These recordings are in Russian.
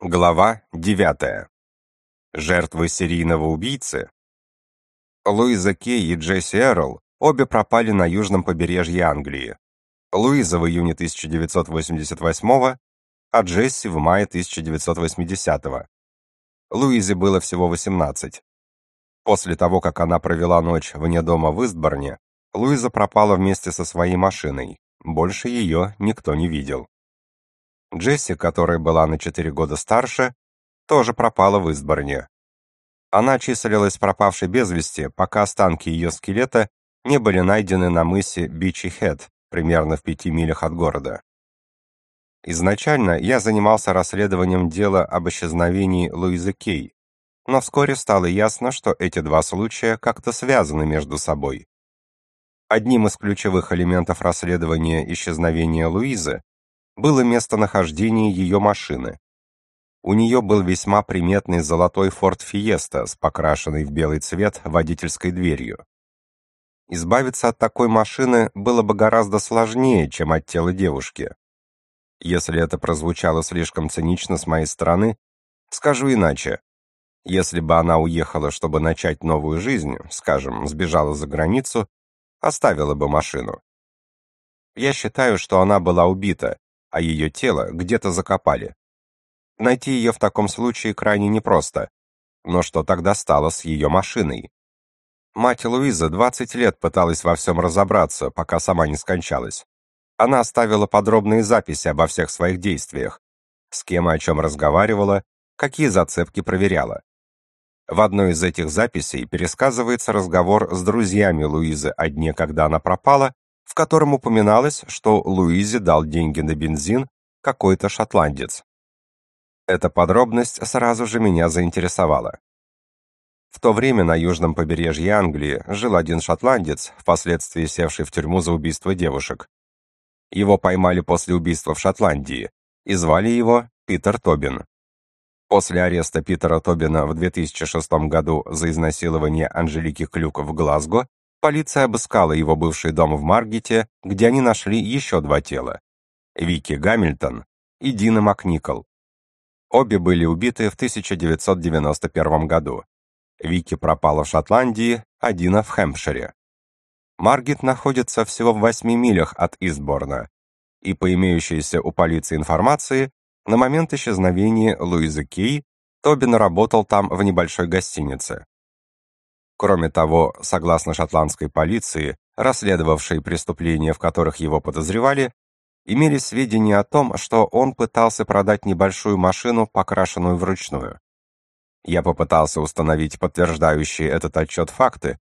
Глава 9. Жертвы серийного убийцы. Луиза Кей и Джесси Эрл обе пропали на южном побережье Англии. Луиза в июне 1988 а Джесси в мае 1980 -го. Луизе было всего 18. После того, как она провела ночь вне дома в Истборне, Луиза пропала вместе со своей машиной. Больше ее никто не видел. Джесси, которая была на 4 года старше, тоже пропала в Истборне. Она числилась пропавшей без вести, пока останки ее скелета не были найдены на мысе Бичи-Хед, примерно в пяти милях от города. Изначально я занимался расследованием дела об исчезновении Луизы Кей, но вскоре стало ясно, что эти два случая как-то связаны между собой. Одним из ключевых элементов расследования исчезновения Луизы было местонахождение ее машины. У нее был весьма приметный золотой Ford Fiesta с покрашенной в белый цвет водительской дверью. Избавиться от такой машины было бы гораздо сложнее, чем от тела девушки. Если это прозвучало слишком цинично с моей стороны, скажу иначе. Если бы она уехала, чтобы начать новую жизнь, скажем, сбежала за границу, оставила бы машину. Я считаю, что она была убита, а ее тело где-то закопали. Найти ее в таком случае крайне непросто. Но что тогда стало с ее машиной? Мать Луиза 20 лет пыталась во всем разобраться, пока сама не скончалась. Она оставила подробные записи обо всех своих действиях, с кем и о чем разговаривала, какие зацепки проверяла. В одной из этих записей пересказывается разговор с друзьями Луизы о дне, когда она пропала, в котором упоминалось, что Луизе дал деньги на бензин какой-то шотландец. Эта подробность сразу же меня заинтересовала. В то время на южном побережье Англии жил один шотландец, впоследствии севший в тюрьму за убийство девушек. Его поймали после убийства в Шотландии и звали его Питер Тобин. После ареста Питера Тобина в 2006 году за изнасилование Анжелики Клюк в Глазго Полиция обыскала его бывший дом в Маргете, где они нашли еще два тела. Вики Гамильтон и Дина Макникол. Обе были убиты в 1991 году. Вики пропала в Шотландии, а Дина в Хэмпшире. Маргет находится всего в 8 милях от Истборна, и по имеющейся у полиции информации, на момент исчезновения Луизы Кей Тобин работал там в небольшой гостинице. Кроме того, согласно шотландской полиции, расследовавшей преступления, в которых его подозревали, имелись сведения о том, что он пытался продать небольшую машину, покрашенную вручную. Я попытался установить подтверждающие этот отчет факты,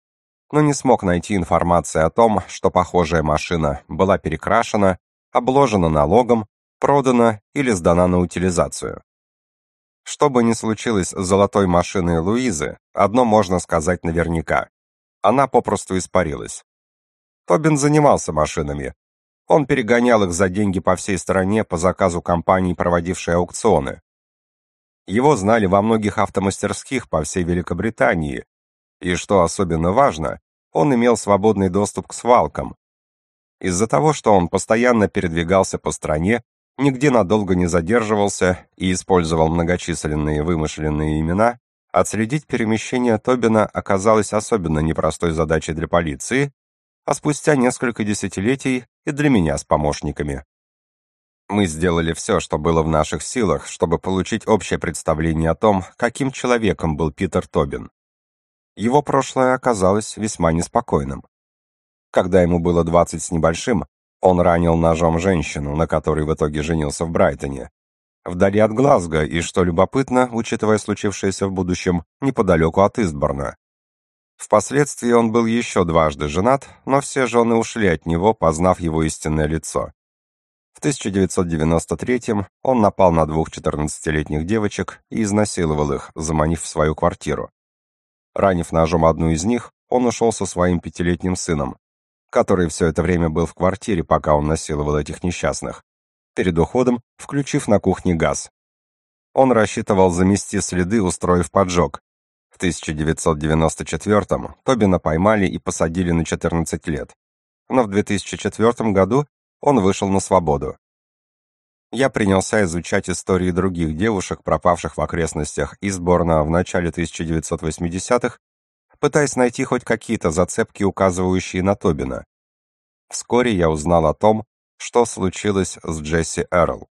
но не смог найти информации о том, что похожая машина была перекрашена, обложена налогом, продана или сдана на утилизацию. Что бы ни случилось с золотой машиной Луизы, одно можно сказать наверняка. Она попросту испарилась. Тобин занимался машинами. Он перегонял их за деньги по всей стране по заказу компаний, проводившей аукционы. Его знали во многих автомастерских по всей Великобритании, и что особенно важно, он имел свободный доступ к свалкам. Из-за того, что он постоянно передвигался по стране, нигде надолго не задерживался и использовал многочисленные вымышленные имена, отследить перемещение Тобина оказалось особенно непростой задачей для полиции, а спустя несколько десятилетий и для меня с помощниками. Мы сделали все, что было в наших силах, чтобы получить общее представление о том, каким человеком был Питер Тобин. Его прошлое оказалось весьма неспокойным. Когда ему было 20 с небольшим, он ранил ножом женщину, на которой в итоге женился в Брайтоне. Вдали от Глазго и, что любопытно, учитывая случившееся в будущем, неподалеку от Истборна. Впоследствии он был еще дважды женат, но все жены ушли от него, познав его истинное лицо. В 1993 он напал на двух 14-летних девочек и изнасиловал их, заманив в свою квартиру. Ранив ножом одну из них, он ушел со своим пятилетним сыном, который все это время был в квартире, пока он насиловал этих несчастных, перед уходом включив на кухне газ. Он рассчитывал замести следы, устроив поджог. В 1994-м Тобина поймали и посадили на 14 лет. Но в 2004 году он вышел на свободу. Я принялся изучать истории других девушек, пропавших в окрестностях Истборна в начале 1980-х, пытаясь найти хоть какие-то зацепки, указывающие на Тобина. Вскоре я узнал о том, что случилось с Джесси Эрл.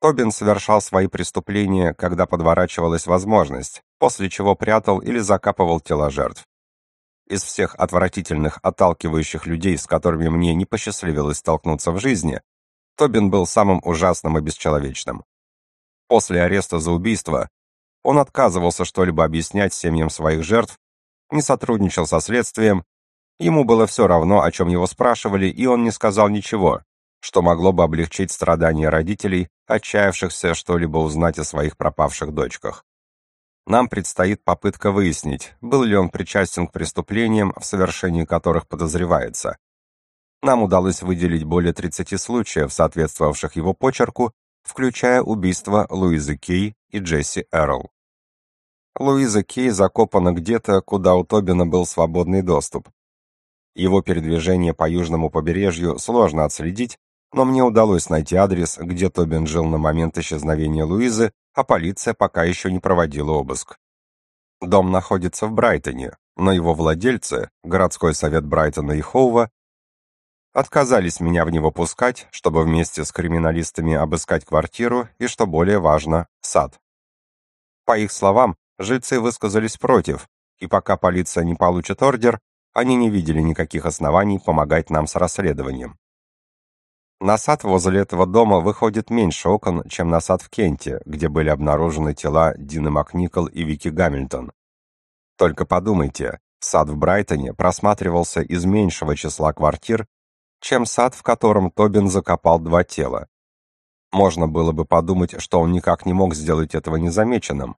Тобин совершал свои преступления, когда подворачивалась возможность, после чего прятал или закапывал тела жертв. Из всех отвратительных, отталкивающих людей, с которыми мне не посчастливилось столкнуться в жизни, Тобин был самым ужасным и бесчеловечным. После ареста за убийство он отказывался что-либо объяснять семьям своих жертв, не сотрудничал со следствием, ему было все равно, о чем его спрашивали, и он не сказал ничего, что могло бы облегчить страдания родителей, отчаявшихся что-либо узнать о своих пропавших дочках. Нам предстоит попытка выяснить, был ли он причастен к преступлениям, в совершении которых подозревается. Нам удалось выделить более 30 случаев, соответствовавших его почерку, включая убийства Луизы Кей и Джесси Эрл. Луиза Кей закопана где-то, куда у Тобина был свободный доступ. Его передвижение по южному побережью сложно отследить, но мне удалось найти адрес, где Тобин жил на момент исчезновения Луизы, а полиция пока еще не проводила обыск. Дом находится в Брайтоне, но его владельцы, городской совет Брайтона и Хоува, отказались меня в него пускать, чтобы вместе с криминалистами обыскать квартиру и, что более важно, сад. По их словам, жильцы высказались против, и пока полиция не получит ордер, они не видели никаких оснований помогать нам с расследованием. На сад возле этого дома выходит меньше окон, чем на сад в Кенте, где были обнаружены тела Дины Макникол и Вики Гамильтон. Только подумайте, сад в Брайтоне просматривался из меньшего числа квартир, чем сад, в котором Тобин закопал два тела. Можно было бы подумать, что он никак не мог сделать этого незамеченным.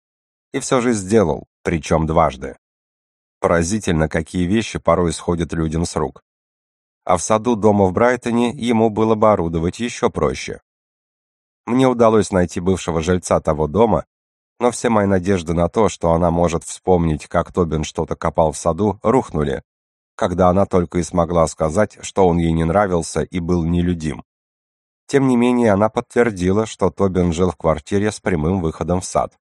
И все же сделал, причем дважды. Поразительно, какие вещи порой сходят людям с рук а в саду дома в Брайтоне ему было бы орудовать еще проще. Мне удалось найти бывшего жильца того дома, но все мои надежды на то, что она может вспомнить, как Тобин что-то копал в саду, рухнули, когда она только и смогла сказать, что он ей не нравился и был нелюдим. Тем не менее, она подтвердила, что Тобин жил в квартире с прямым выходом в сад.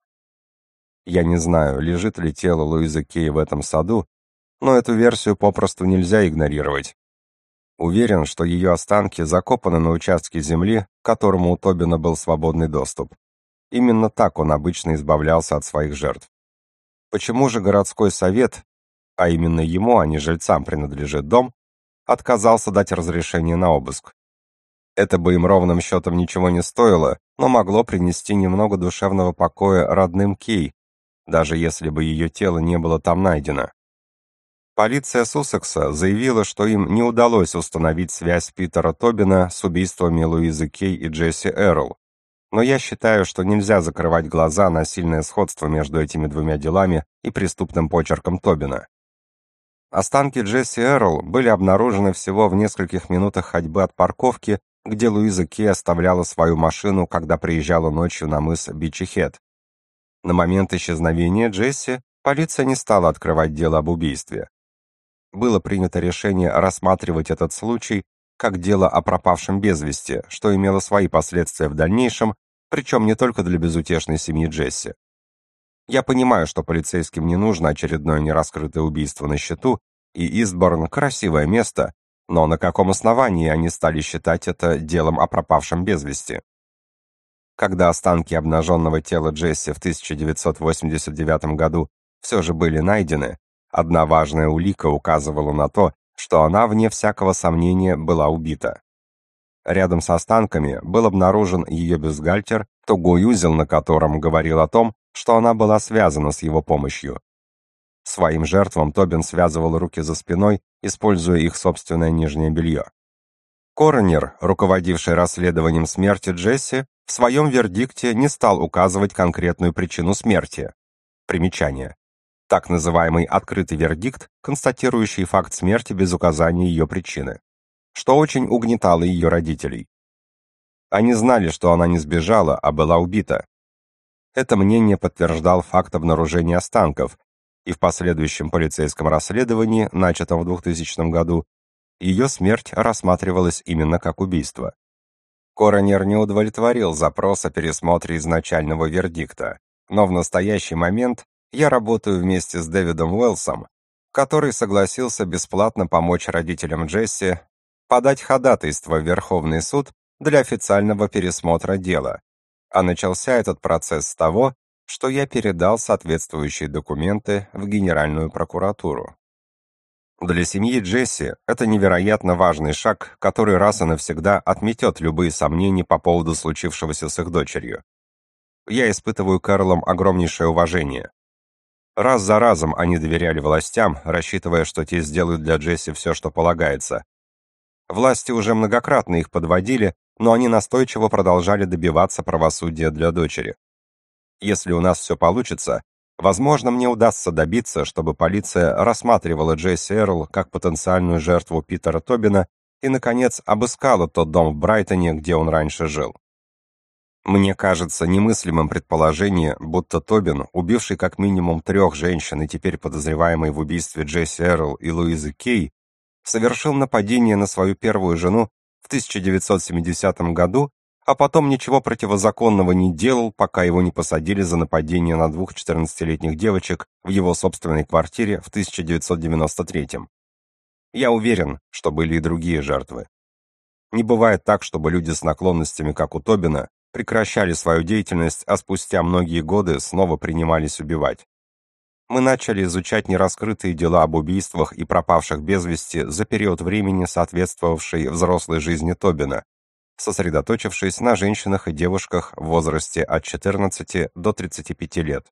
Я не знаю, лежит ли тело Луизы Кей в этом саду, но эту версию попросту нельзя игнорировать. Уверен, что ее останки закопаны на участке земли, к которому у Тобина был свободный доступ. Именно так он обычно избавлялся от своих жертв. Почему же городской совет, а именно ему, а не жильцам принадлежит дом, отказался дать разрешение на обыск? Это бы им ровным счетом ничего не стоило, но могло принести немного душевного покоя родным Кей, даже если бы ее тело не было там найдено. Полиция Суссекса заявила, что им не удалось установить связь Питера Тобина с убийствами Луизы Кей и Джесси Эрл. Но я считаю, что нельзя закрывать глаза на сильное сходство между этими двумя делами и преступным почерком Тобина. Останки Джесси Эрл были обнаружены всего в нескольких минутах ходьбы от парковки, где Луиза Кей оставляла свою машину, когда приезжала ночью на мыс Бичи-Хед. На момент исчезновения Джесси полиция не стала открывать дело об убийстве было принято решение рассматривать этот случай как дело о пропавшем без вести, что имело свои последствия в дальнейшем, причем не только для безутешной семьи Джесси. Я понимаю, что полицейским не нужно очередное нераскрытое убийство на счету, и Истборн – красивое место, но на каком основании они стали считать это делом о пропавшем без вести? Когда останки обнаженного тела Джесси в 1989 году все же были найдены, Одна важная улика указывала на то, что она, вне всякого сомнения, была убита. Рядом с останками был обнаружен ее бюстгальтер, тугой узел на котором говорил о том, что она была связана с его помощью. Своим жертвам Тобин связывал руки за спиной, используя их собственное нижнее белье. Коронер, руководивший расследованием смерти Джесси, в своем вердикте не стал указывать конкретную причину смерти. Примечание так называемый открытый вердикт, констатирующий факт смерти без указания ее причины, что очень угнетало ее родителей. Они знали, что она не сбежала, а была убита. Это мнение подтверждал факт обнаружения останков, и в последующем полицейском расследовании, начатом в 2000 году, ее смерть рассматривалась именно как убийство. Коронер не удовлетворил запрос о пересмотре изначального вердикта, но в настоящий момент я работаю вместе с Дэвидом Уэллсом, который согласился бесплатно помочь родителям Джесси подать ходатайство в Верховный суд для официального пересмотра дела. А начался этот процесс с того, что я передал соответствующие документы в Генеральную прокуратуру. Для семьи Джесси это невероятно важный шаг, который раз и навсегда отметет любые сомнения по поводу случившегося с их дочерью. Я испытываю к Эрлам огромнейшее уважение. Раз за разом они доверяли властям, рассчитывая, что те сделают для Джесси все, что полагается. Власти уже многократно их подводили, но они настойчиво продолжали добиваться правосудия для дочери. Если у нас все получится, Возможно, мне удастся добиться, чтобы полиция рассматривала Джесси Эрл как потенциальную жертву Питера Тобина и, наконец, обыскала тот дом в Брайтоне, где он раньше жил. Мне кажется немыслимым предположение, будто Тобин, убивший как минимум трех женщин и теперь подозреваемый в убийстве Джесси Эрл и Луизы Кей, совершил нападение на свою первую жену в 1970 году а потом ничего противозаконного не делал, пока его не посадили за нападение на двух 14-летних девочек в его собственной квартире в 1993 -м. Я уверен, что были и другие жертвы. Не бывает так, чтобы люди с наклонностями, как у Тобина, прекращали свою деятельность, а спустя многие годы снова принимались убивать. Мы начали изучать нераскрытые дела об убийствах и пропавших без вести за период времени, соответствовавший взрослой жизни Тобина, сосредоточившись на женщинах и девушках в возрасте от 14 до 35 лет.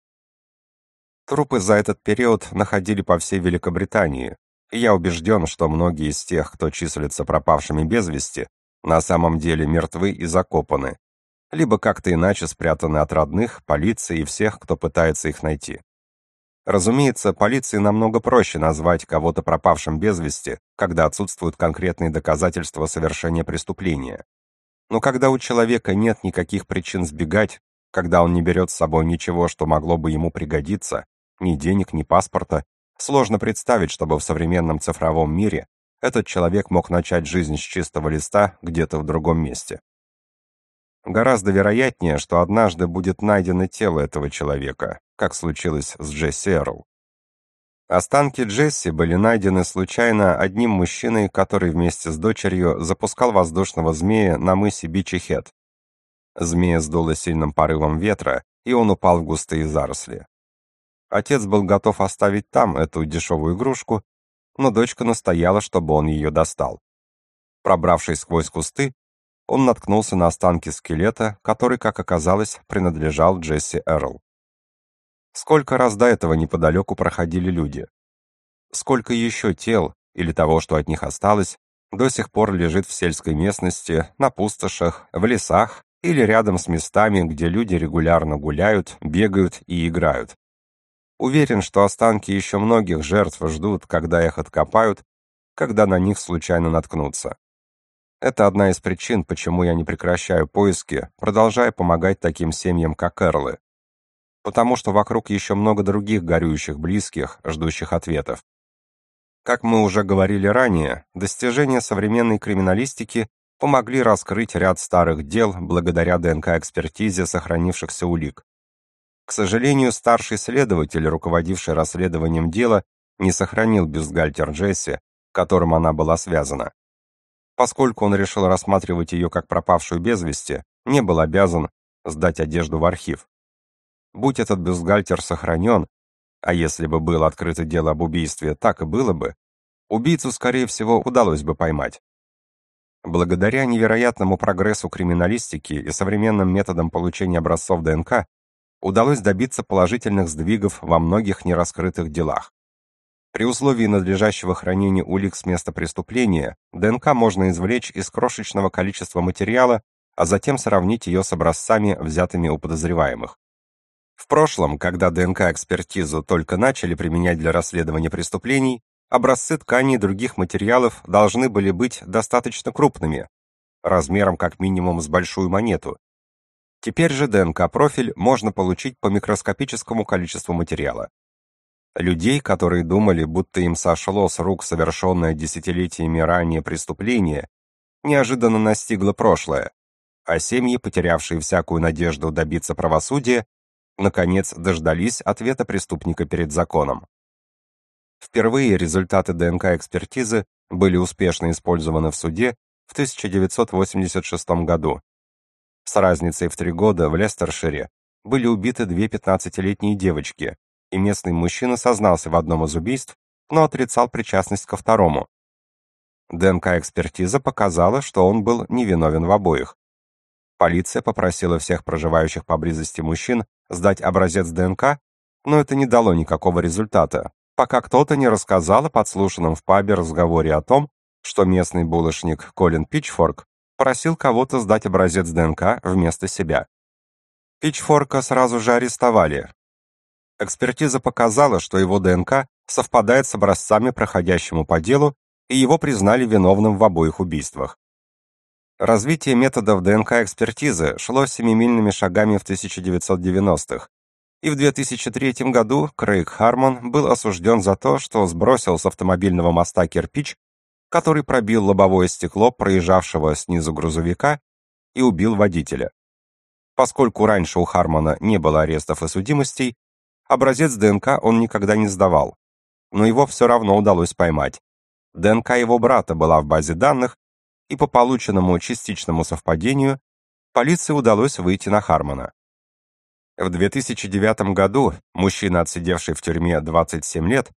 Трупы за этот период находили по всей Великобритании, и я убежден, что многие из тех, кто числится пропавшими без вести, на самом деле мертвы и закопаны, либо как-то иначе спрятаны от родных, полиции и всех, кто пытается их найти. Разумеется, полиции намного проще назвать кого-то пропавшим без вести, когда отсутствуют конкретные доказательства совершения преступления. Но когда у человека нет никаких причин сбегать, когда он не берет с собой ничего, что могло бы ему пригодиться, ни денег, ни паспорта, сложно представить, чтобы в современном цифровом мире этот человек мог начать жизнь с чистого листа где-то в другом месте. Гораздо вероятнее, что однажды будет найдено тело этого человека, как случилось с Джесси Эрл. Останки Джесси были найдены случайно одним мужчиной, который вместе с дочерью запускал воздушного змея на мысе Бичи-Хед. Змея сдуло сильным порывом ветра, и он упал в густые заросли. Отец был готов оставить там эту дешевую игрушку, но дочка настояла, чтобы он ее достал. Пробравшись сквозь кусты, он наткнулся на останки скелета, который, как оказалось, принадлежал Джесси Эрл. Сколько раз до этого неподалеку проходили люди? Сколько еще тел, или того, что от них осталось, до сих пор лежит в сельской местности, на пустошах, в лесах или рядом с местами, где люди регулярно гуляют, бегают и играют? Уверен, что останки еще многих жертв ждут, когда их откопают, когда на них случайно наткнутся. Это одна из причин, почему я не прекращаю поиски, продолжая помогать таким семьям, как Эрлы потому что вокруг еще много других горюющих близких, ждущих ответов. Как мы уже говорили ранее, достижения современной криминалистики помогли раскрыть ряд старых дел благодаря ДНК-экспертизе сохранившихся улик. К сожалению, старший следователь, руководивший расследованием дела, не сохранил бюстгальтер Джесси, которым она была связана. Поскольку он решил рассматривать ее как пропавшую без вести, не был обязан сдать одежду в архив. Будь этот бюстгальтер сохранен, а если бы было открыто дело об убийстве, так и было бы, убийцу, скорее всего, удалось бы поймать. Благодаря невероятному прогрессу криминалистики и современным методам получения образцов ДНК удалось добиться положительных сдвигов во многих нераскрытых делах. При условии надлежащего хранения улик с места преступления ДНК можно извлечь из крошечного количества материала, а затем сравнить ее с образцами, взятыми у подозреваемых. В прошлом, когда ДНК-экспертизу только начали применять для расследования преступлений, образцы тканей и других материалов должны были быть достаточно крупными, размером как минимум с большую монету. Теперь же ДНК-профиль можно получить по микроскопическому количеству материала. Людей, которые думали, будто им сошло с рук совершенное десятилетиями ранее преступление, неожиданно настигло прошлое, а семьи, потерявшие всякую надежду добиться правосудия, наконец дождались ответа преступника перед законом. Впервые результаты ДНК-экспертизы были успешно использованы в суде в 1986 году. С разницей в три года в Лестершире были убиты две 15-летние девочки, и местный мужчина сознался в одном из убийств, но отрицал причастность ко второму. ДНК-экспертиза показала, что он был невиновен в обоих. Полиция попросила всех проживающих поблизости мужчин сдать образец ДНК, но это не дало никакого результата, пока кто-то не рассказал о подслушанном в пабе разговоре о том, что местный булочник Колин Пичфорк просил кого-то сдать образец ДНК вместо себя. Пичфорка сразу же арестовали. Экспертиза показала, что его ДНК совпадает с образцами, проходящему по делу, и его признали виновным в обоих убийствах. Развитие методов ДНК-экспертизы шло семимильными шагами в 1990-х, и в 2003 году Крейг Хармон был осужден за то, что сбросил с автомобильного моста кирпич, который пробил лобовое стекло проезжавшего снизу грузовика и убил водителя. Поскольку раньше у Хармона не было арестов и судимостей, образец ДНК он никогда не сдавал, но его все равно удалось поймать. ДНК его брата была в базе данных, и по полученному частичному совпадению полиции удалось выйти на Хармона. В 2009 году мужчина, отсидевший в тюрьме 27 лет,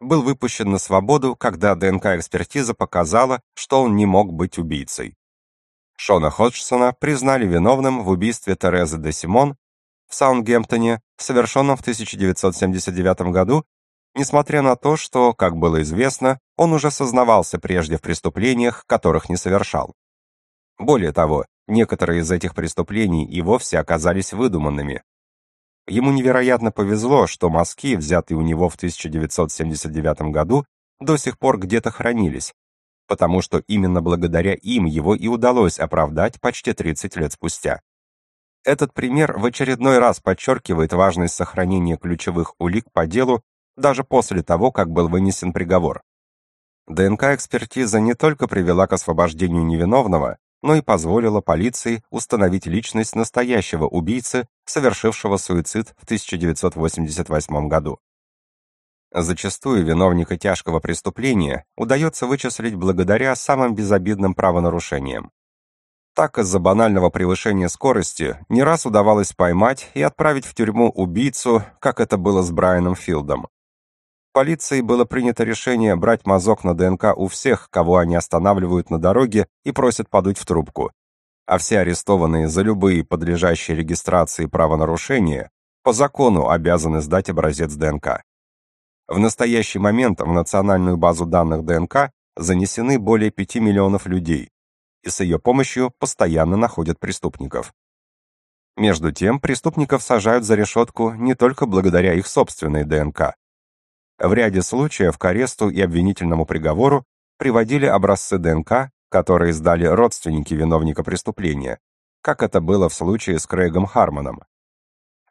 был выпущен на свободу, когда ДНК-экспертиза показала, что он не мог быть убийцей. Шона Ходжсона признали виновным в убийстве Терезы де Симон в Саундгемптоне, совершенном в 1979 году, несмотря на то, что, как было известно, он уже сознавался прежде в преступлениях, которых не совершал. Более того, некоторые из этих преступлений и вовсе оказались выдуманными. Ему невероятно повезло, что мазки, взятые у него в 1979 году, до сих пор где-то хранились, потому что именно благодаря им его и удалось оправдать почти 30 лет спустя. Этот пример в очередной раз подчеркивает важность сохранения ключевых улик по делу даже после того, как был вынесен приговор. ДНК-экспертиза не только привела к освобождению невиновного, но и позволила полиции установить личность настоящего убийцы, совершившего суицид в 1988 году. Зачастую виновника тяжкого преступления удается вычислить благодаря самым безобидным правонарушениям. Так из-за банального превышения скорости не раз удавалось поймать и отправить в тюрьму убийцу, как это было с Брайаном Филдом. Полицией было принято решение брать мазок на ДНК у всех, кого они останавливают на дороге и просят подуть в трубку. А все арестованные за любые подлежащие регистрации правонарушения по закону обязаны сдать образец ДНК. В настоящий момент в национальную базу данных ДНК занесены более 5 миллионов людей, и с ее помощью постоянно находят преступников. Между тем, преступников сажают за решетку не только благодаря их собственной ДНК, в ряде случаев к аресту и обвинительному приговору приводили образцы ДНК, которые сдали родственники виновника преступления, как это было в случае с Крейгом Хармоном.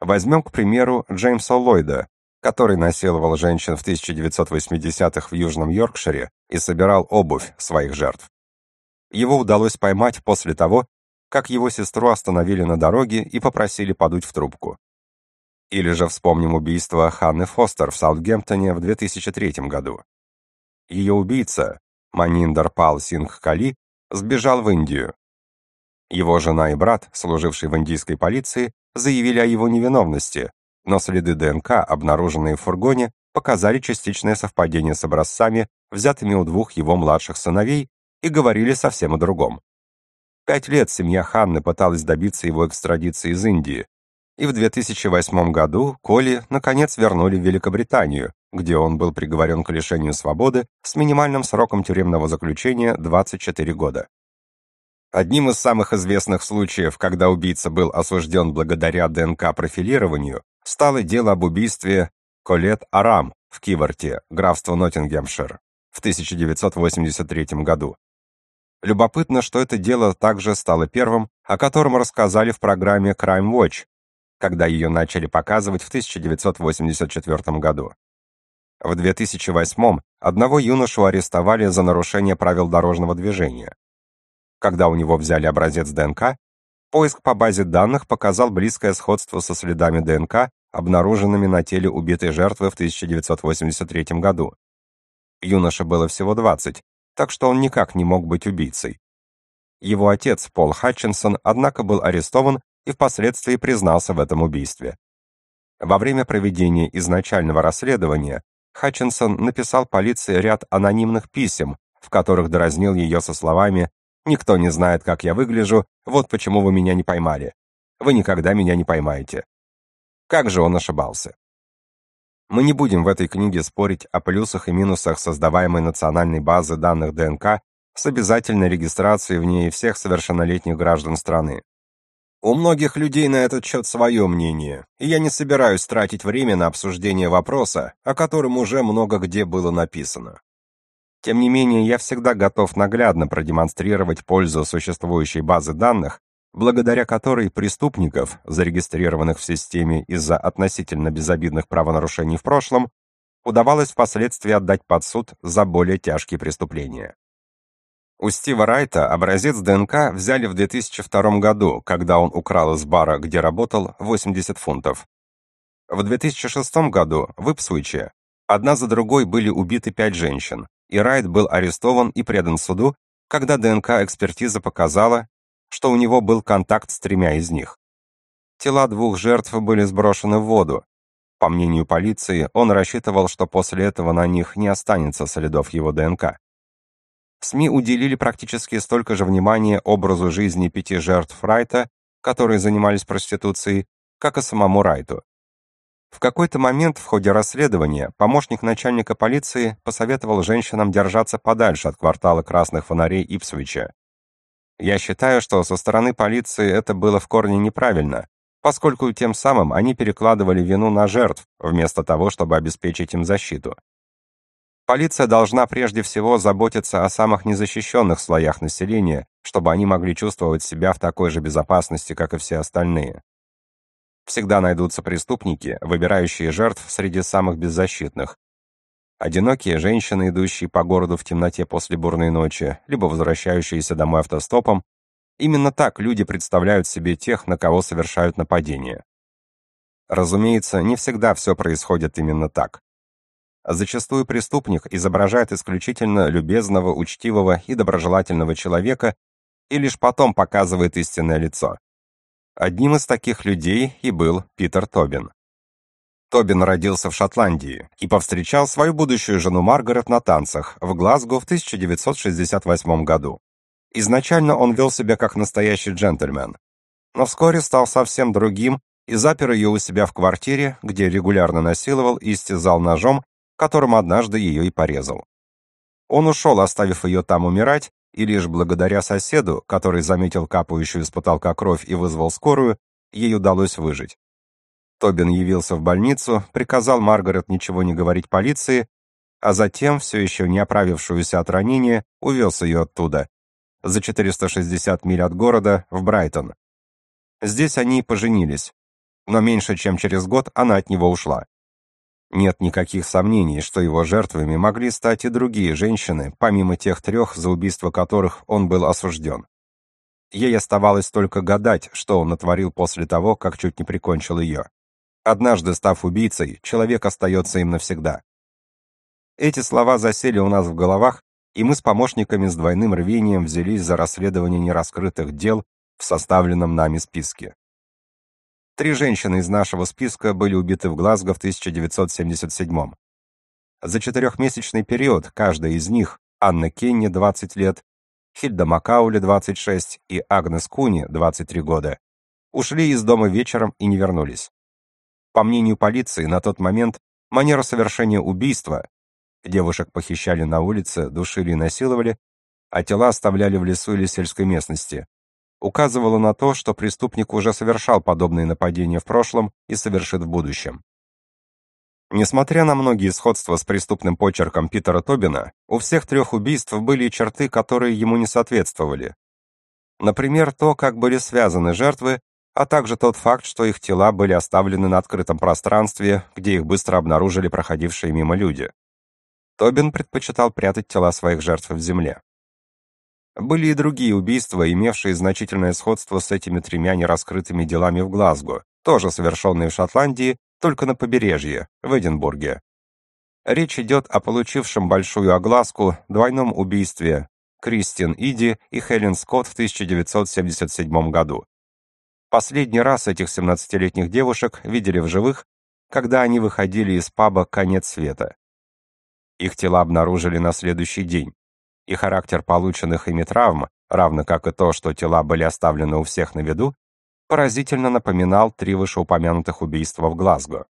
Возьмем, к примеру, Джеймса Ллойда, который насиловал женщин в 1980-х в Южном Йоркшире и собирал обувь своих жертв. Его удалось поймать после того, как его сестру остановили на дороге и попросили подуть в трубку. Или же вспомним убийство Ханны Фостер в Саутгемптоне в 2003 году. Ее убийца, Маниндар Пал Сингх Кали, сбежал в Индию. Его жена и брат, служившие в индийской полиции, заявили о его невиновности, но следы ДНК, обнаруженные в фургоне, показали частичное совпадение с образцами, взятыми у двух его младших сыновей, и говорили совсем о другом. Пять лет семья Ханны пыталась добиться его экстрадиции из Индии, и в 2008 году Коли наконец вернули в Великобританию, где он был приговорен к лишению свободы с минимальным сроком тюремного заключения 24 года. Одним из самых известных случаев, когда убийца был осужден благодаря ДНК-профилированию, стало дело об убийстве Колет Арам в Киворте, графство Ноттингемшир, в 1983 году. Любопытно, что это дело также стало первым, о котором рассказали в программе Crime Watch, когда ее начали показывать в 1984 году. В 2008 одного юношу арестовали за нарушение правил дорожного движения. Когда у него взяли образец ДНК, Поиск по базе данных показал близкое сходство со следами ДНК, обнаруженными на теле убитой жертвы в 1983 году. Юноше было всего 20, так что он никак не мог быть убийцей. Его отец, Пол Хатчинсон, однако был арестован и впоследствии признался в этом убийстве. Во время проведения изначального расследования Хатчинсон написал полиции ряд анонимных писем, в которых дразнил ее со словами «Никто не знает, как я выгляжу, вот почему вы меня не поймали. Вы никогда меня не поймаете». Как же он ошибался? Мы не будем в этой книге спорить о плюсах и минусах создаваемой национальной базы данных ДНК с обязательной регистрацией в ней всех совершеннолетних граждан страны. У многих людей на этот счет свое мнение, и я не собираюсь тратить время на обсуждение вопроса, о котором уже много где было написано. Тем не менее, я всегда готов наглядно продемонстрировать пользу существующей базы данных, благодаря которой преступников, зарегистрированных в системе из-за относительно безобидных правонарушений в прошлом, удавалось впоследствии отдать под суд за более тяжкие преступления. У Стива Райта образец ДНК взяли в 2002 году, когда он украл из бара, где работал, 80 фунтов. В 2006 году в Ипсвиче одна за другой были убиты пять женщин, и Райт был арестован и предан суду, когда ДНК-экспертиза показала, что у него был контакт с тремя из них. Тела двух жертв были сброшены в воду. По мнению полиции, он рассчитывал, что после этого на них не останется следов его ДНК. СМИ уделили практически столько же внимания образу жизни пяти жертв Райта, которые занимались проституцией, как и самому Райту. В какой-то момент в ходе расследования помощник начальника полиции посоветовал женщинам держаться подальше от квартала красных фонарей Ипсвича. Я считаю, что со стороны полиции это было в корне неправильно, поскольку тем самым они перекладывали вину на жертв, вместо того, чтобы обеспечить им защиту. Полиция должна прежде всего заботиться о самых незащищенных слоях населения, чтобы они могли чувствовать себя в такой же безопасности, как и все остальные. Всегда найдутся преступники, выбирающие жертв среди самых беззащитных. Одинокие женщины, идущие по городу в темноте после бурной ночи, либо возвращающиеся домой автостопом. Именно так люди представляют себе тех, на кого совершают нападение. Разумеется, не всегда все происходит именно так. Зачастую преступник изображает исключительно любезного, учтивого и доброжелательного человека и лишь потом показывает истинное лицо. Одним из таких людей и был Питер Тобин. Тобин родился в Шотландии и повстречал свою будущую жену Маргарет на танцах в Глазго в 1968 году. Изначально он вел себя как настоящий джентльмен, но вскоре стал совсем другим и запер ее у себя в квартире, где регулярно насиловал и истязал ножом которым однажды ее и порезал. Он ушел, оставив ее там умирать, и лишь благодаря соседу, который заметил капающую из потолка кровь и вызвал скорую, ей удалось выжить. Тобин явился в больницу, приказал Маргарет ничего не говорить полиции, а затем, все еще не оправившуюся от ранения, увез ее оттуда, за 460 миль от города, в Брайтон. Здесь они поженились, но меньше чем через год она от него ушла. Нет никаких сомнений, что его жертвами могли стать и другие женщины, помимо тех трех, за убийство которых он был осужден. Ей оставалось только гадать, что он натворил после того, как чуть не прикончил ее. Однажды став убийцей, человек остается им навсегда. Эти слова засели у нас в головах, и мы с помощниками с двойным рвением взялись за расследование нераскрытых дел в составленном нами списке. Три женщины из нашего списка были убиты в Глазго в 1977 За четырехмесячный период каждая из них, Анна Кенни, 20 лет, Хильда Макаули, 26, и Агнес Куни, 23 года, ушли из дома вечером и не вернулись. По мнению полиции, на тот момент манера совершения убийства девушек похищали на улице, душили и насиловали, а тела оставляли в лесу или сельской местности, указывало на то, что преступник уже совершал подобные нападения в прошлом и совершит в будущем. Несмотря на многие сходства с преступным почерком Питера Тобина, у всех трех убийств были черты, которые ему не соответствовали. Например, то, как были связаны жертвы, а также тот факт, что их тела были оставлены на открытом пространстве, где их быстро обнаружили проходившие мимо люди. Тобин предпочитал прятать тела своих жертв в земле. Были и другие убийства, имевшие значительное сходство с этими тремя нераскрытыми делами в Глазго, тоже совершенные в Шотландии, только на побережье, в Эдинбурге. Речь идет о получившем большую огласку двойном убийстве Кристин Иди и Хелен Скотт в 1977 году. Последний раз этих 17-летних девушек видели в живых, когда они выходили из паба «Конец света». Их тела обнаружили на следующий день, и характер полученных ими травм, равно как и то, что тела были оставлены у всех на виду, поразительно напоминал три вышеупомянутых убийства в Глазго.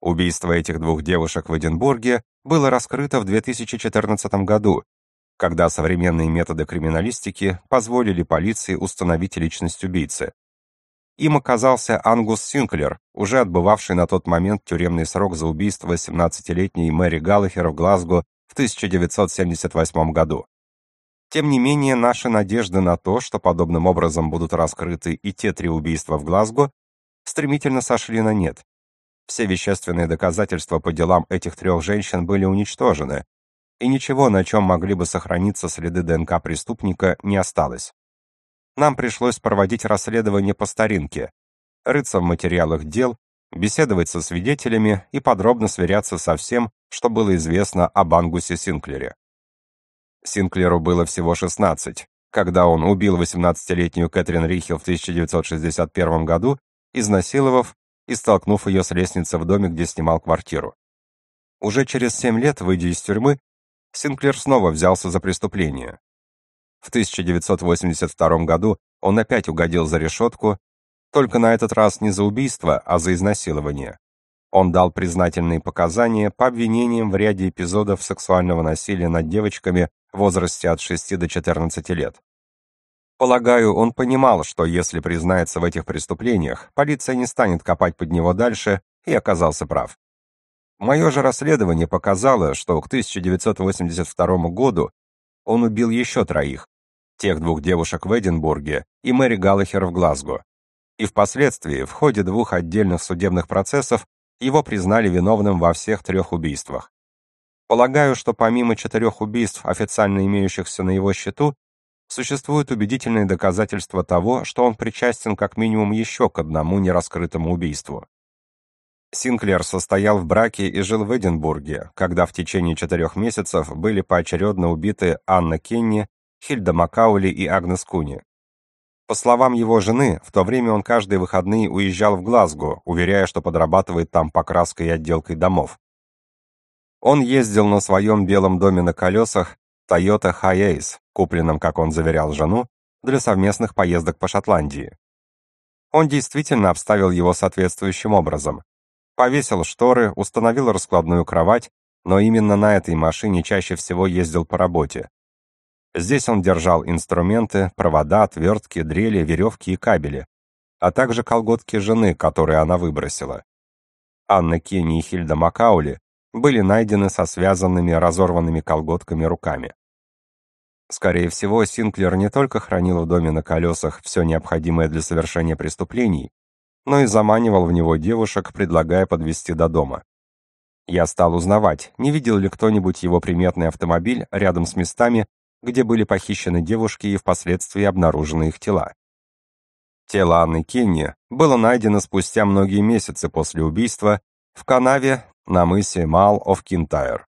Убийство этих двух девушек в Эдинбурге было раскрыто в 2014 году, когда современные методы криминалистики позволили полиции установить личность убийцы. Им оказался Ангус Синклер, уже отбывавший на тот момент тюремный срок за убийство 17-летней Мэри Галлахер в Глазго в 1978 году. Тем не менее, наши надежды на то, что подобным образом будут раскрыты и те три убийства в Глазго, стремительно сошли на нет. Все вещественные доказательства по делам этих трех женщин были уничтожены, и ничего, на чем могли бы сохраниться следы ДНК преступника, не осталось. Нам пришлось проводить расследование по старинке, рыться в материалах дел, беседовать со свидетелями и подробно сверяться со всем, что было известно об Ангусе Синклере. Синклеру было всего 16, когда он убил 18-летнюю Кэтрин Рихел в 1961 году, изнасиловав и столкнув ее с лестницы в доме, где снимал квартиру. Уже через 7 лет, выйдя из тюрьмы, Синклер снова взялся за преступление. В 1982 году он опять угодил за решетку, только на этот раз не за убийство, а за изнасилование. Он дал признательные показания по обвинениям в ряде эпизодов сексуального насилия над девочками в возрасте от 6 до 14 лет. Полагаю, он понимал, что если признается в этих преступлениях, полиция не станет копать под него дальше, и оказался прав. Мое же расследование показало, что к 1982 году он убил еще троих, тех двух девушек в Эдинбурге и Мэри Галлахер в Глазго. И впоследствии, в ходе двух отдельных судебных процессов, его признали виновным во всех трех убийствах. Полагаю, что помимо четырех убийств, официально имеющихся на его счету, существуют убедительные доказательства того, что он причастен как минимум еще к одному нераскрытому убийству. Синклер состоял в браке и жил в Эдинбурге, когда в течение четырех месяцев были поочередно убиты Анна Кенни, Хильда Макаули и Агнес Куни. По словам его жены, в то время он каждые выходные уезжал в Глазго, уверяя, что подрабатывает там покраской и отделкой домов. Он ездил на своем белом доме на колесах Toyota Hiace, купленном, как он заверял жену, для совместных поездок по Шотландии. Он действительно обставил его соответствующим образом. Повесил шторы, установил раскладную кровать, но именно на этой машине чаще всего ездил по работе. Здесь он держал инструменты, провода, отвертки, дрели, веревки и кабели, а также колготки жены, которые она выбросила. Анна Кенни и Хильда Макаули были найдены со связанными разорванными колготками руками. Скорее всего, Синклер не только хранил в доме на колесах все необходимое для совершения преступлений, но и заманивал в него девушек, предлагая подвезти до дома. Я стал узнавать, не видел ли кто-нибудь его приметный автомобиль рядом с местами, где были похищены девушки и впоследствии обнаружены их тела. Тело Анны Кенни было найдено спустя многие месяцы после убийства в канаве на мысе Малл-оф-Кинтайр,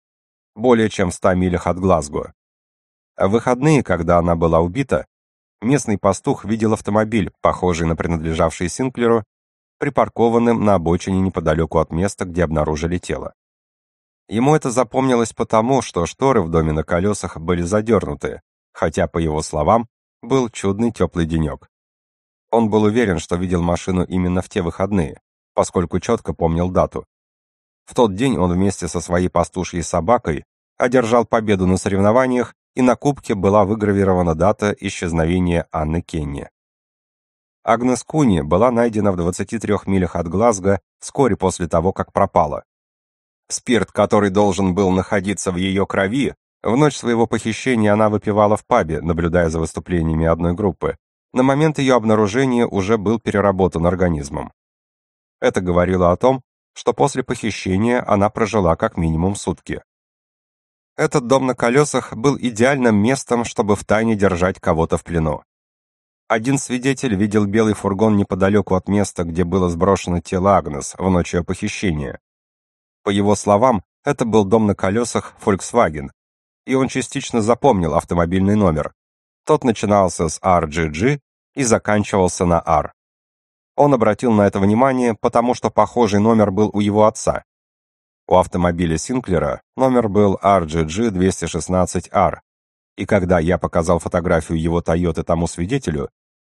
более чем в 100 милях от Глазго. В выходные, когда она была убита, местный пастух видел автомобиль, похожий на принадлежавший Синклеру, припаркованным на обочине неподалеку от места, где обнаружили тело. Ему это запомнилось потому, что шторы в доме на колесах были задернуты, хотя, по его словам, был чудный теплый денек. Он был уверен, что видел машину именно в те выходные, поскольку четко помнил дату. В тот день он вместе со своей пастушьей собакой одержал победу на соревнованиях, и на кубке была выгравирована дата исчезновения Анны Кенни. Агнес Куни была найдена в 23 милях от Глазго вскоре после того, как пропала. Спирт, который должен был находиться в ее крови, в ночь своего похищения она выпивала в пабе, наблюдая за выступлениями одной группы. На момент ее обнаружения уже был переработан организмом. Это говорило о том, что после похищения она прожила как минимум сутки. Этот дом на колесах был идеальным местом, чтобы втайне держать кого-то в плену. Один свидетель видел белый фургон неподалеку от места, где было сброшено тело Агнес в ночь ее похищения. По его словам, это был дом на колесах Volkswagen, и он частично запомнил автомобильный номер. Тот начинался с RGG и заканчивался на R. Он обратил на это внимание, потому что похожий номер был у его отца. У автомобиля Синклера номер был RGG 216R, и когда я показал фотографию его Тойоты тому свидетелю,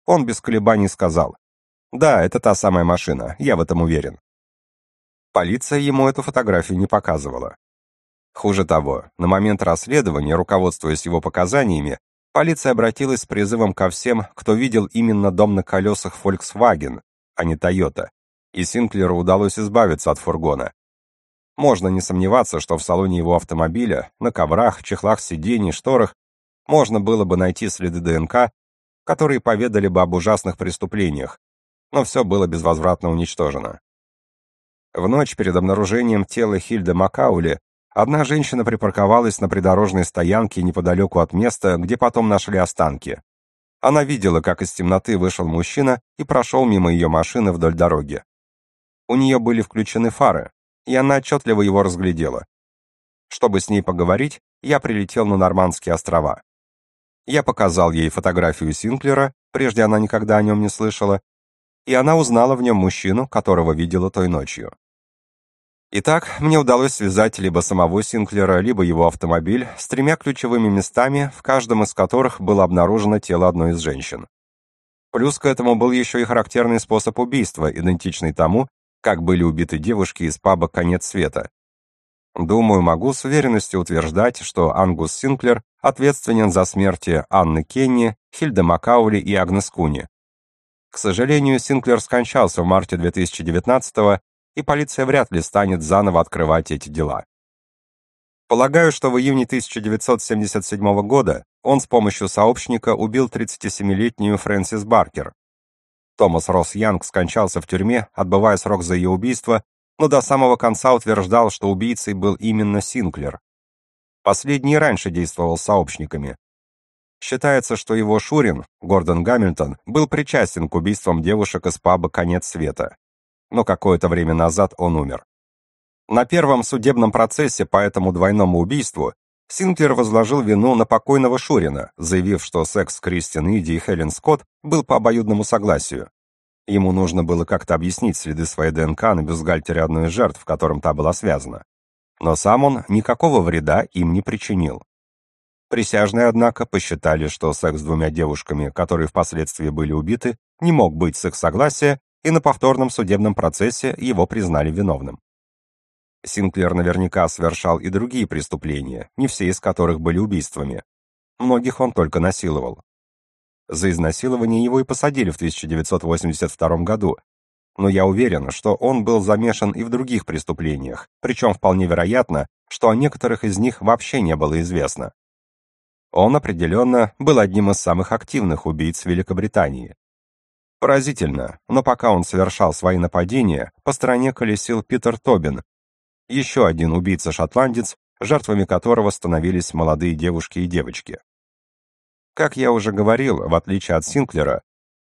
он без колебаний сказал, «Да, это та самая машина, я в этом уверен». Полиция ему эту фотографию не показывала. Хуже того, на момент расследования, руководствуясь его показаниями, полиция обратилась с призывом ко всем, кто видел именно дом на колесах Volkswagen, а не Toyota, и Синклеру удалось избавиться от фургона. Можно не сомневаться, что в салоне его автомобиля, на коврах, чехлах сидений, шторах можно было бы найти следы ДНК, которые поведали бы об ужасных преступлениях, но все было безвозвратно уничтожено. В ночь перед обнаружением тела Хильды Макаули одна женщина припарковалась на придорожной стоянке неподалеку от места, где потом нашли останки. Она видела, как из темноты вышел мужчина и прошел мимо ее машины вдоль дороги. У нее были включены фары, и она отчетливо его разглядела. Чтобы с ней поговорить, я прилетел на Нормандские острова. Я показал ей фотографию Синклера, прежде она никогда о нем не слышала, и она узнала в нем мужчину, которого видела той ночью. Итак, мне удалось связать либо самого Синклера, либо его автомобиль с тремя ключевыми местами, в каждом из которых было обнаружено тело одной из женщин. Плюс к этому был еще и характерный способ убийства, идентичный тому, как были убиты девушки из паба «Конец света». Думаю, могу с уверенностью утверждать, что Ангус Синклер ответственен за смерти Анны Кенни, Хильды Макаули и Агнес Куни. К сожалению, Синклер скончался в марте 2019 года и полиция вряд ли станет заново открывать эти дела. Полагаю, что в июне 1977 года он с помощью сообщника убил 37-летнюю Фрэнсис Баркер. Томас Росс Янг скончался в тюрьме, отбывая срок за ее убийство, но до самого конца утверждал, что убийцей был именно Синклер. Последний раньше действовал сообщниками. Считается, что его Шурин, Гордон Гамильтон, был причастен к убийствам девушек из паба «Конец света» но какое-то время назад он умер. На первом судебном процессе по этому двойному убийству Синклер возложил вину на покойного Шурина, заявив, что секс Кристин Иди и Хелен Скотт был по обоюдному согласию. Ему нужно было как-то объяснить следы своей ДНК на бюстгальтере одной из жертв, в котором та была связана. Но сам он никакого вреда им не причинил. Присяжные, однако, посчитали, что секс с двумя девушками, которые впоследствии были убиты, не мог быть с их согласия и на повторном судебном процессе его признали виновным. Синклер наверняка совершал и другие преступления, не все из которых были убийствами. Многих он только насиловал. За изнасилование его и посадили в 1982 году, но я уверен, что он был замешан и в других преступлениях, причем вполне вероятно, что о некоторых из них вообще не было известно. Он определенно был одним из самых активных убийц Великобритании. Поразительно, но пока он совершал свои нападения, по стране колесил Питер Тобин, еще один убийца-шотландец, жертвами которого становились молодые девушки и девочки. Как я уже говорил, в отличие от Синклера,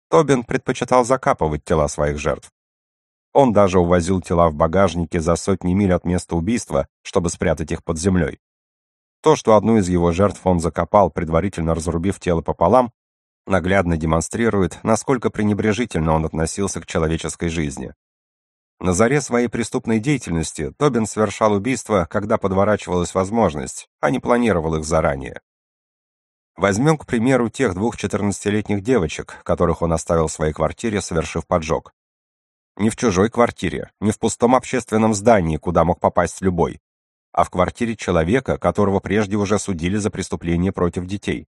Тобин предпочитал закапывать тела своих жертв. Он даже увозил тела в багажнике за сотни миль от места убийства, чтобы спрятать их под землей. То, что одну из его жертв он закопал, предварительно разрубив тело пополам, наглядно демонстрирует, насколько пренебрежительно он относился к человеческой жизни. На заре своей преступной деятельности Тобин совершал убийства, когда подворачивалась возможность, а не планировал их заранее. Возьмем, к примеру, тех двух 14-летних девочек, которых он оставил в своей квартире, совершив поджог. Не в чужой квартире, не в пустом общественном здании, куда мог попасть любой, а в квартире человека, которого прежде уже судили за преступление против детей.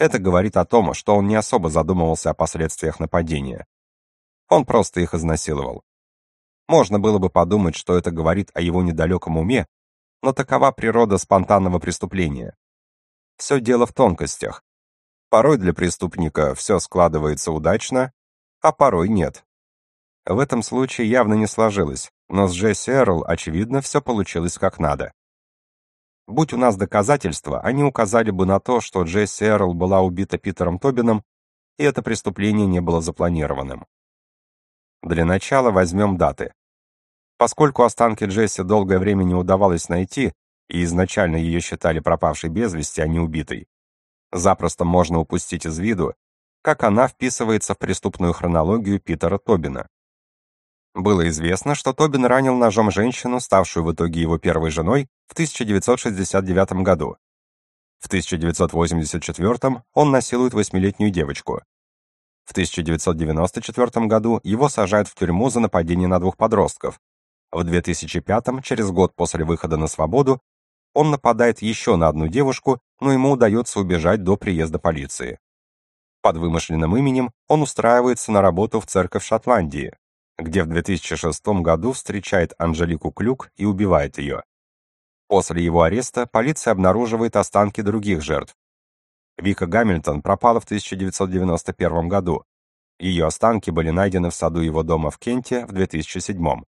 Это говорит о том, что он не особо задумывался о последствиях нападения. Он просто их изнасиловал. Можно было бы подумать, что это говорит о его недалеком уме, но такова природа спонтанного преступления. Все дело в тонкостях. Порой для преступника все складывается удачно, а порой нет. В этом случае явно не сложилось, но с Джесси Эрл, очевидно, все получилось как надо. Будь у нас доказательства, они указали бы на то, что Джесси Эрл была убита Питером Тобином, и это преступление не было запланированным. Для начала возьмем даты. Поскольку останки Джесси долгое время не удавалось найти, и изначально ее считали пропавшей без вести, а не убитой, запросто можно упустить из виду, как она вписывается в преступную хронологию Питера Тобина. Было известно, что Тобин ранил ножом женщину, ставшую в итоге его первой женой, в 1969 году. В 1984 он насилует восьмилетнюю девочку. В 1994 году его сажают в тюрьму за нападение на двух подростков. В 2005, через год после выхода на свободу, он нападает еще на одну девушку, но ему удается убежать до приезда полиции. Под вымышленным именем он устраивается на работу в церковь Шотландии, где в 2006 году встречает Анжелику Клюк и убивает ее. После его ареста полиция обнаруживает останки других жертв. Вика Гамильтон пропала в 1991 году. Ее останки были найдены в саду его дома в Кенте в 2007.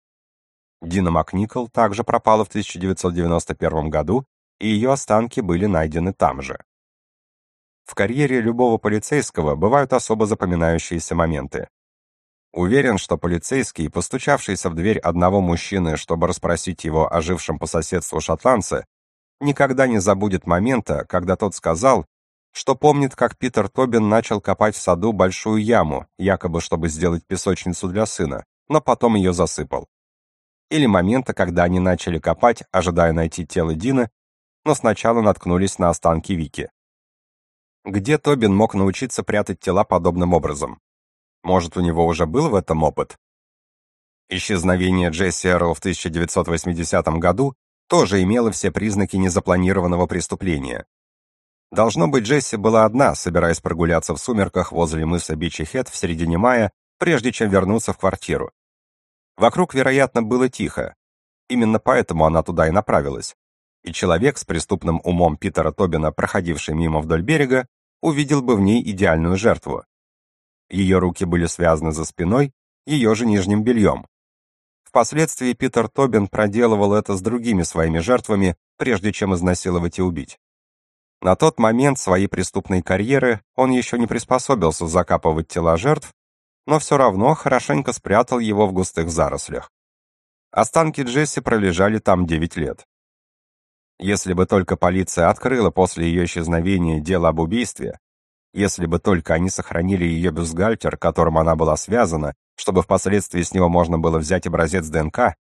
Дина Макникол также пропала в 1991 году, и ее останки были найдены там же. В карьере любого полицейского бывают особо запоминающиеся моменты. Уверен, что полицейский, постучавшийся в дверь одного мужчины, чтобы расспросить его о жившем по соседству шотландце, никогда не забудет момента, когда тот сказал, что помнит, как Питер Тобин начал копать в саду большую яму, якобы чтобы сделать песочницу для сына, но потом ее засыпал. Или момента, когда они начали копать, ожидая найти тело Дины, но сначала наткнулись на останки Вики. Где Тобин мог научиться прятать тела подобным образом? Может, у него уже был в этом опыт? Исчезновение Джесси Эрл в 1980 году тоже имело все признаки незапланированного преступления. Должно быть, Джесси была одна, собираясь прогуляться в сумерках возле мыса Бичи-Хед в середине мая, прежде чем вернуться в квартиру. Вокруг, вероятно, было тихо. Именно поэтому она туда и направилась. И человек с преступным умом Питера Тобина, проходивший мимо вдоль берега, увидел бы в ней идеальную жертву. Ее руки были связаны за спиной, ее же нижним бельем. Впоследствии Питер Тобин проделывал это с другими своими жертвами, прежде чем изнасиловать и убить. На тот момент своей преступной карьеры он еще не приспособился закапывать тела жертв, но все равно хорошенько спрятал его в густых зарослях. Останки Джесси пролежали там 9 лет. Если бы только полиция открыла после ее исчезновения дело об убийстве, если бы только они сохранили ее бюстгальтер, которым она была связана, чтобы впоследствии с него можно было взять образец ДНК,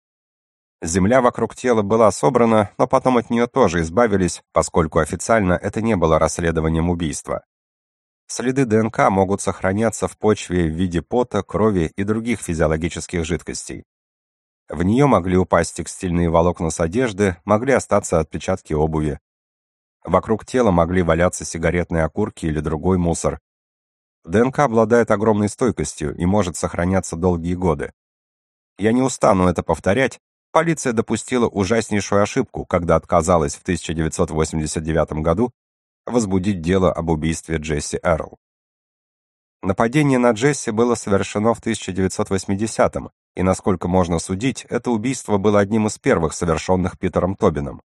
земля вокруг тела была собрана, но потом от нее тоже избавились, поскольку официально это не было расследованием убийства. Следы ДНК могут сохраняться в почве в виде пота, крови и других физиологических жидкостей. В нее могли упасть текстильные волокна с одежды, могли остаться отпечатки обуви. Вокруг тела могли валяться сигаретные окурки или другой мусор. ДНК обладает огромной стойкостью и может сохраняться долгие годы. Я не устану это повторять. Полиция допустила ужаснейшую ошибку, когда отказалась в 1989 году возбудить дело об убийстве Джесси Эрл. Нападение на Джесси было совершено в 1980-м, и, насколько можно судить, это убийство было одним из первых совершенных Питером Тобином.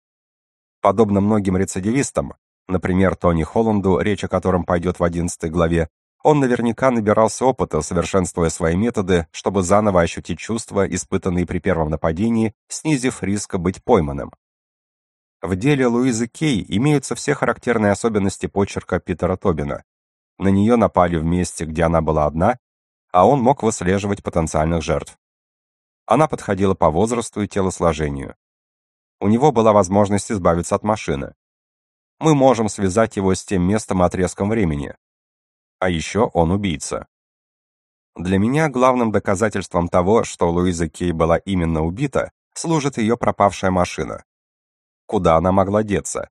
Подобно многим рецидивистам, например, Тони Холланду, речь о котором пойдет в 11 главе, он наверняка набирался опыта, совершенствуя свои методы, чтобы заново ощутить чувства, испытанные при первом нападении, снизив риск быть пойманным. В деле Луизы Кей имеются все характерные особенности почерка Питера Тобина. На нее напали в месте, где она была одна, а он мог выслеживать потенциальных жертв. Она подходила по возрасту и телосложению у него была возможность избавиться от машины. Мы можем связать его с тем местом и отрезком времени. А еще он убийца. Для меня главным доказательством того, что Луиза Кей была именно убита, служит ее пропавшая машина. Куда она могла деться?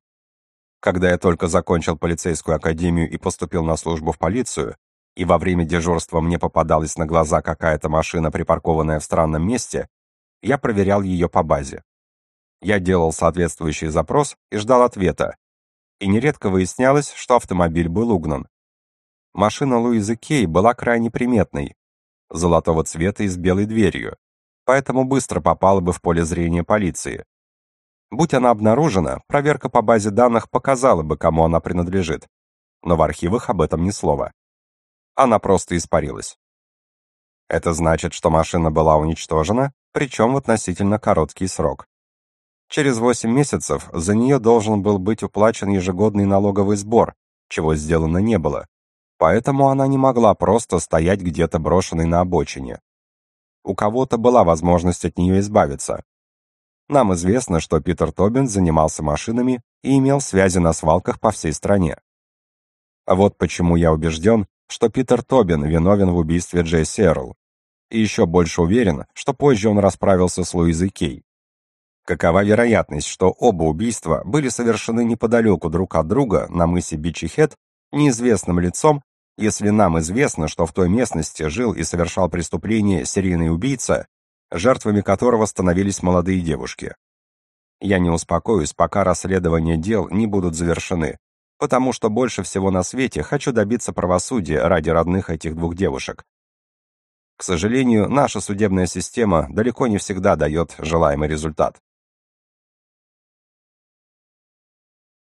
Когда я только закончил полицейскую академию и поступил на службу в полицию, и во время дежурства мне попадалась на глаза какая-то машина, припаркованная в странном месте, я проверял ее по базе. Я делал соответствующий запрос и ждал ответа. И нередко выяснялось, что автомобиль был угнан. Машина Луизы Кей была крайне приметной, золотого цвета и с белой дверью, поэтому быстро попала бы в поле зрения полиции. Будь она обнаружена, проверка по базе данных показала бы, кому она принадлежит. Но в архивах об этом ни слова. Она просто испарилась. Это значит, что машина была уничтожена, причем в относительно короткий срок. Через 8 месяцев за нее должен был быть уплачен ежегодный налоговый сбор, чего сделано не было. Поэтому она не могла просто стоять где-то брошенной на обочине. У кого-то была возможность от нее избавиться. Нам известно, что Питер Тобин занимался машинами и имел связи на свалках по всей стране. А вот почему я убежден, что Питер Тобин виновен в убийстве Джесси Эрл. И еще больше уверен, что позже он расправился с Луизой Кей. Какова вероятность, что оба убийства были совершены неподалеку друг от друга на мысе Бичи-Хед неизвестным лицом, если нам известно, что в той местности жил и совершал преступление серийный убийца, жертвами которого становились молодые девушки? Я не успокоюсь, пока расследования дел не будут завершены, потому что больше всего на свете хочу добиться правосудия ради родных этих двух девушек. К сожалению, наша судебная система далеко не всегда дает желаемый результат.